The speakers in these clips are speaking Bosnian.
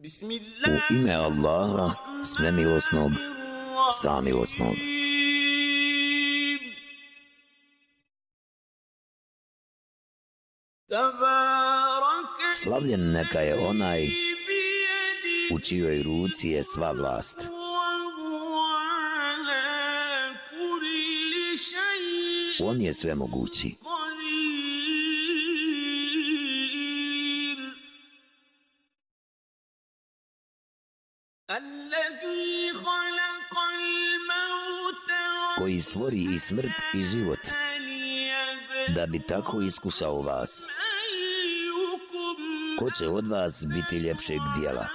U ime Allaha, svemilosnog, samilosnog. Slavljen neka je onaj u čijoj ruci je sva vlast. On je sve mogući. Koji stvori i smrt i život, da bi tako iskušao vas. Ko će od vas biti ljepšeg dijela?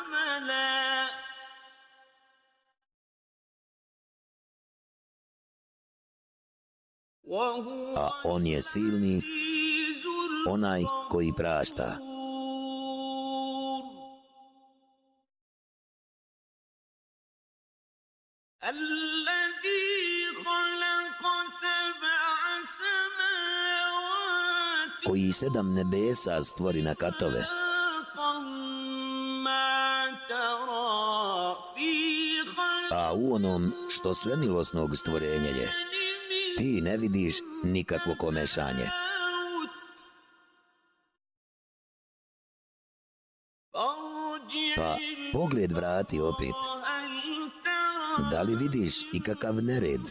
A on je silni, onaj koji prašta. Sedam nebesa stvori na katove. A u onom što svemilosnog stvorenje stvorenja je, ti ne vidiš nikakvo komešanje. Pa pogled vrati opet. Da li vidiš i kakav nered?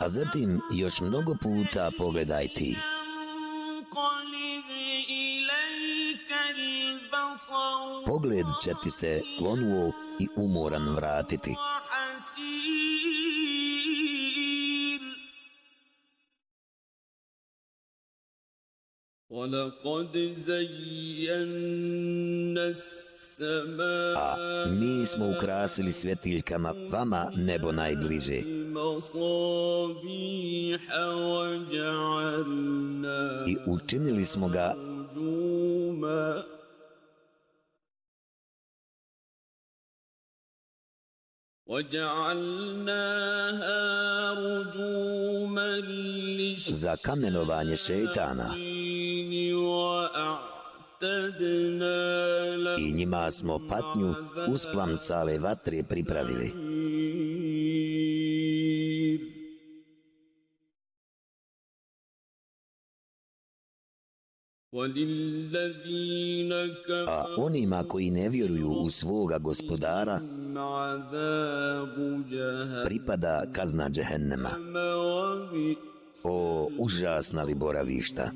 A zatim još mnogo puta pogledaj ti. Pogled će ti se klonuo i umoran vratiti. A mi smo ukrasili svjetiljkama vama nebo najbliže. I učinili smo ga za kamenovanje šeitana i njima smo patnju usplam sale vatre pripravili. A onima koji ne vjeruju u svoga gospodara, pripada kazna džehennema. O, užasna li boravišta!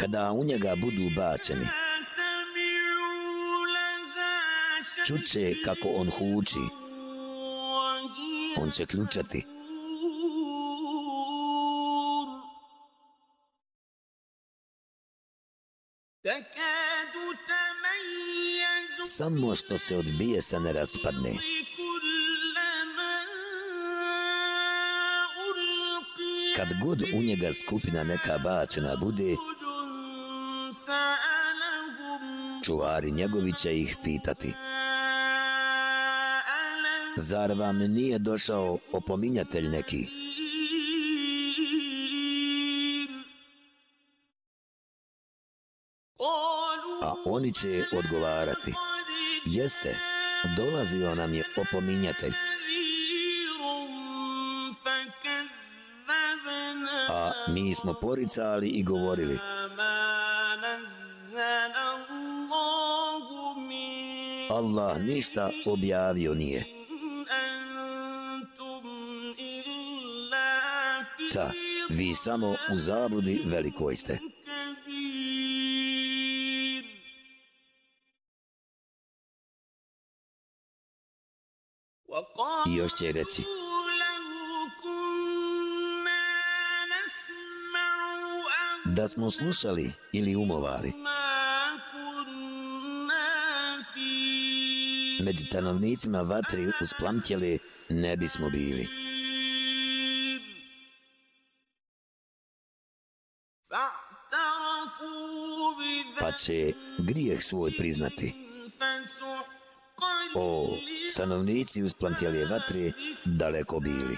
Kada u njega budu bačeni, čuće kako on huči, on će ključati. Samo što se odbije sa ne raspadne. Kad god u njega skupina neka bačena bude, čuvari njegovi će ih pitati. Zar vam nije došao opominjatelj neki? A oni će odgovarati. Jeste, dolazio nam je opominjatelj. A mi smo poricali i govorili. Allah ništa objavio nije. Puta, vi samo u zabludi velikoj ste. I još će reći. Da smo slušali ili umovali. Među stanovnicima vatri usplamtjeli ne bismo bili. Pa će grijeh svoj priznati. O, stanovnici uz plantjelje vatre daleko bili.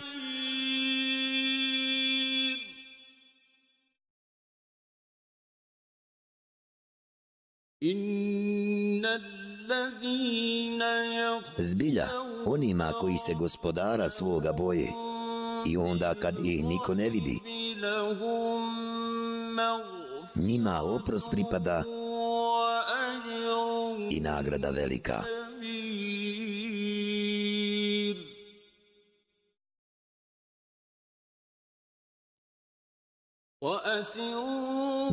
Zbilja, onima koji se gospodara svoga boje i onda kad ih niko ne vidi, njima oprost pripada i nagrada velika.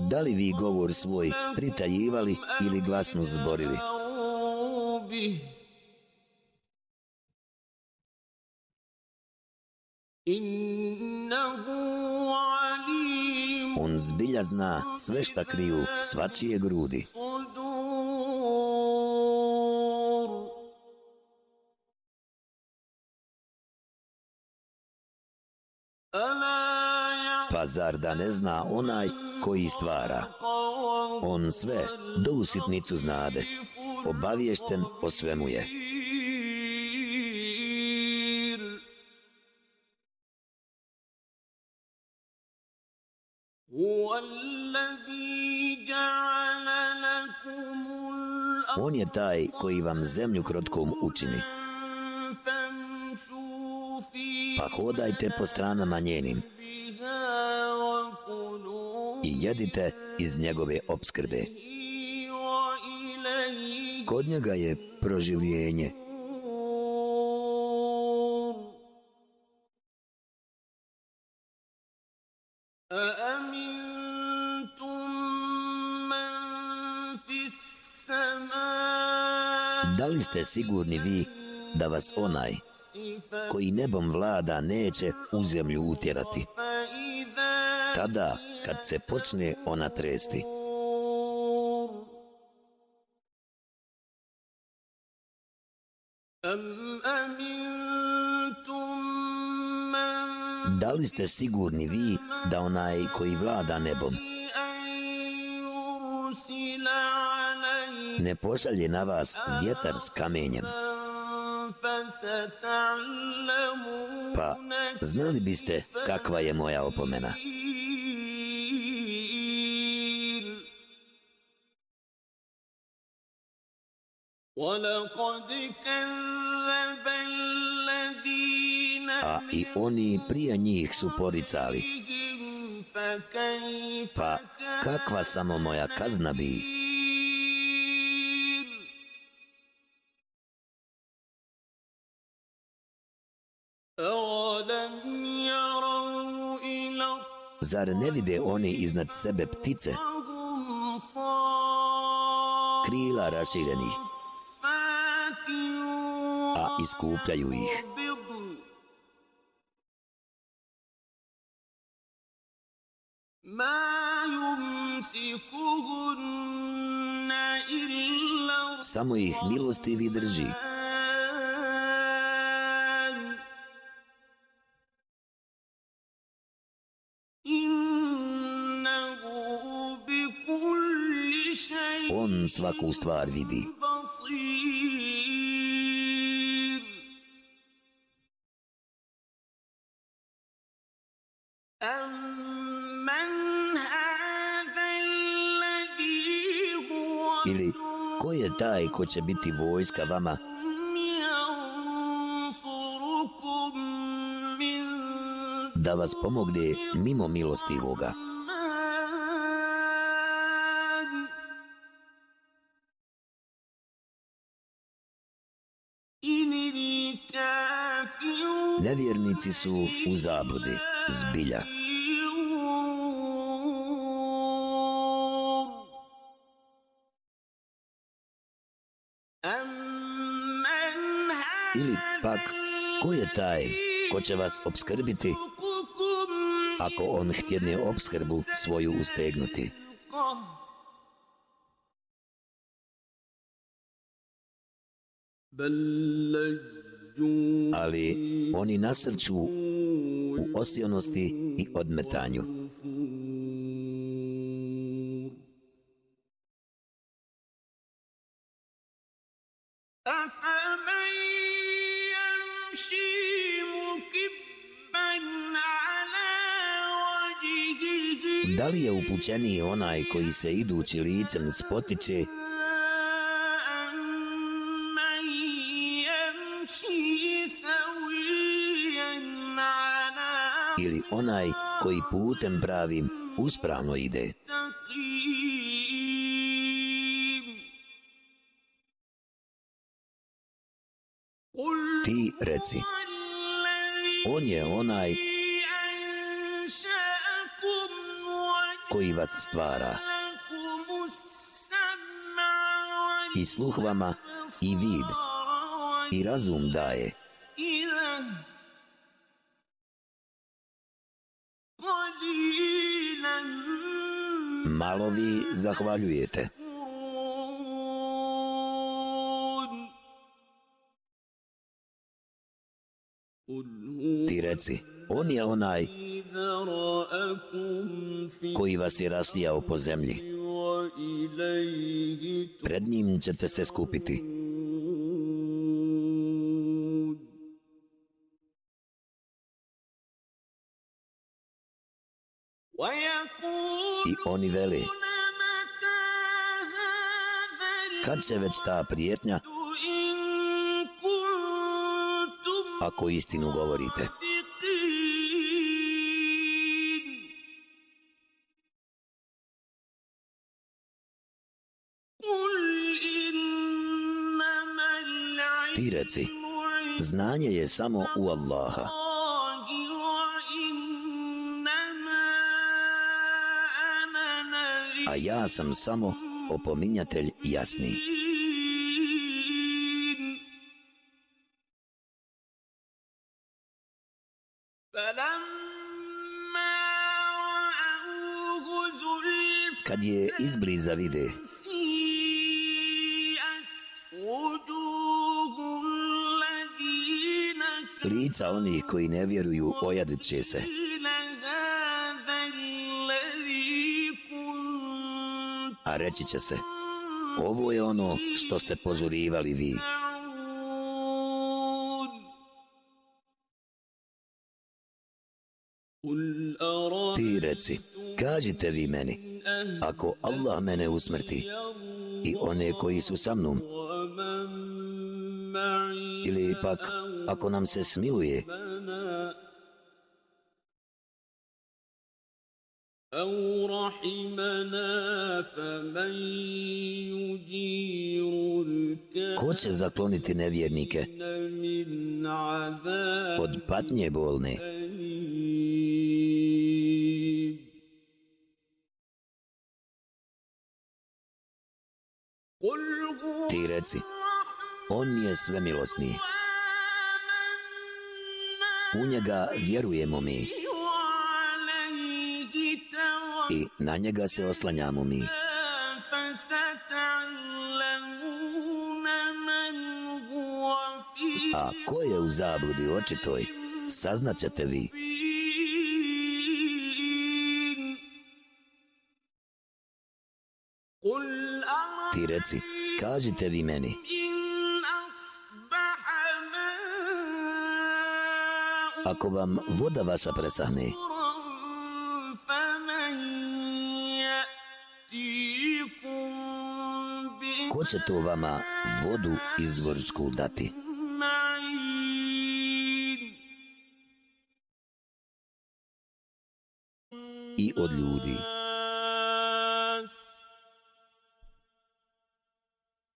Da li vi govor svoj pritajivali ili glasno zborili? On zbilja zna sve šta kriju svačije grudi. Pa zar da ne zna onaj koji stvara? On sve do usitnicu znade. Obaviješten o svemu je. On je taj koji vam zemlju krotkom učini. Pa hodajte po stranama njenim i jedite iz njegove obskrbe. Kod njega je proživljenje. Da li ste sigurni vi da vas onaj koji nebom vlada neće u zemlju utjerati? Tada, kad se počne ona tresti. Da li ste sigurni vi da onaj koji vlada nebom ne pošalje na vas vjetar s kamenjem? Pa, znali biste kakva je moja opomena? A i oni prije njih su poricali. Pa kakva samo moja kazna bi? Zar ne vide oni iznad sebe ptice? Krila raširenih a iskupljaju ih. Samo ih milostivi drži. Svaku stvar vidi. Ili, ko je taj ko će biti vojska vama? Da vas pomogne mimo milostivoga. Nevjernici su u zabludi, zbilja. Ili pak, ko je taj ko će vas obskrbiti ako on htjedne obskrbu svoju ustegnuti? ali oni nasrću u osionosti i odmetanju. Da li je upućeniji onaj koji se idući licem spotiče ili onaj koji putem pravim uspravno ide? Ti reci, on je onaj koji vas stvara i sluh vama i vid i razum daje. Malo vi zahvaljujete. Ti reci, on je onaj koji vas je rasijao po zemlji. Pred njim ćete se skupiti. I oni veli, kad se već ta prijetnja, ako istinu govorite? Ti reci, znanje je samo u Allaha. A ja sam samo opominjatelj jasni. Kad je izbliza vide, lica onih koji ne vjeruju ojadit će se. A reći će se, ovo je ono što ste požurivali vi. Ti reci, kažite vi meni, ako Allah mene usmrti i one koji su sa mnom, ili pak ako nam se smiluje Ko će zakloniti nevjernike od patnje bolne? Ti reci, on je svemilosni. U njega vjerujemo mi. I na njega se oslanjamo mi. A ko je u zabludi očitoj, saznaćete vi. Ti reci, kažite vi meni. Ako vam voda vaša presahne, će to vama vodu izvorsku dati? I od ljudi.